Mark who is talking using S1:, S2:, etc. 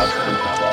S1: Obrigado.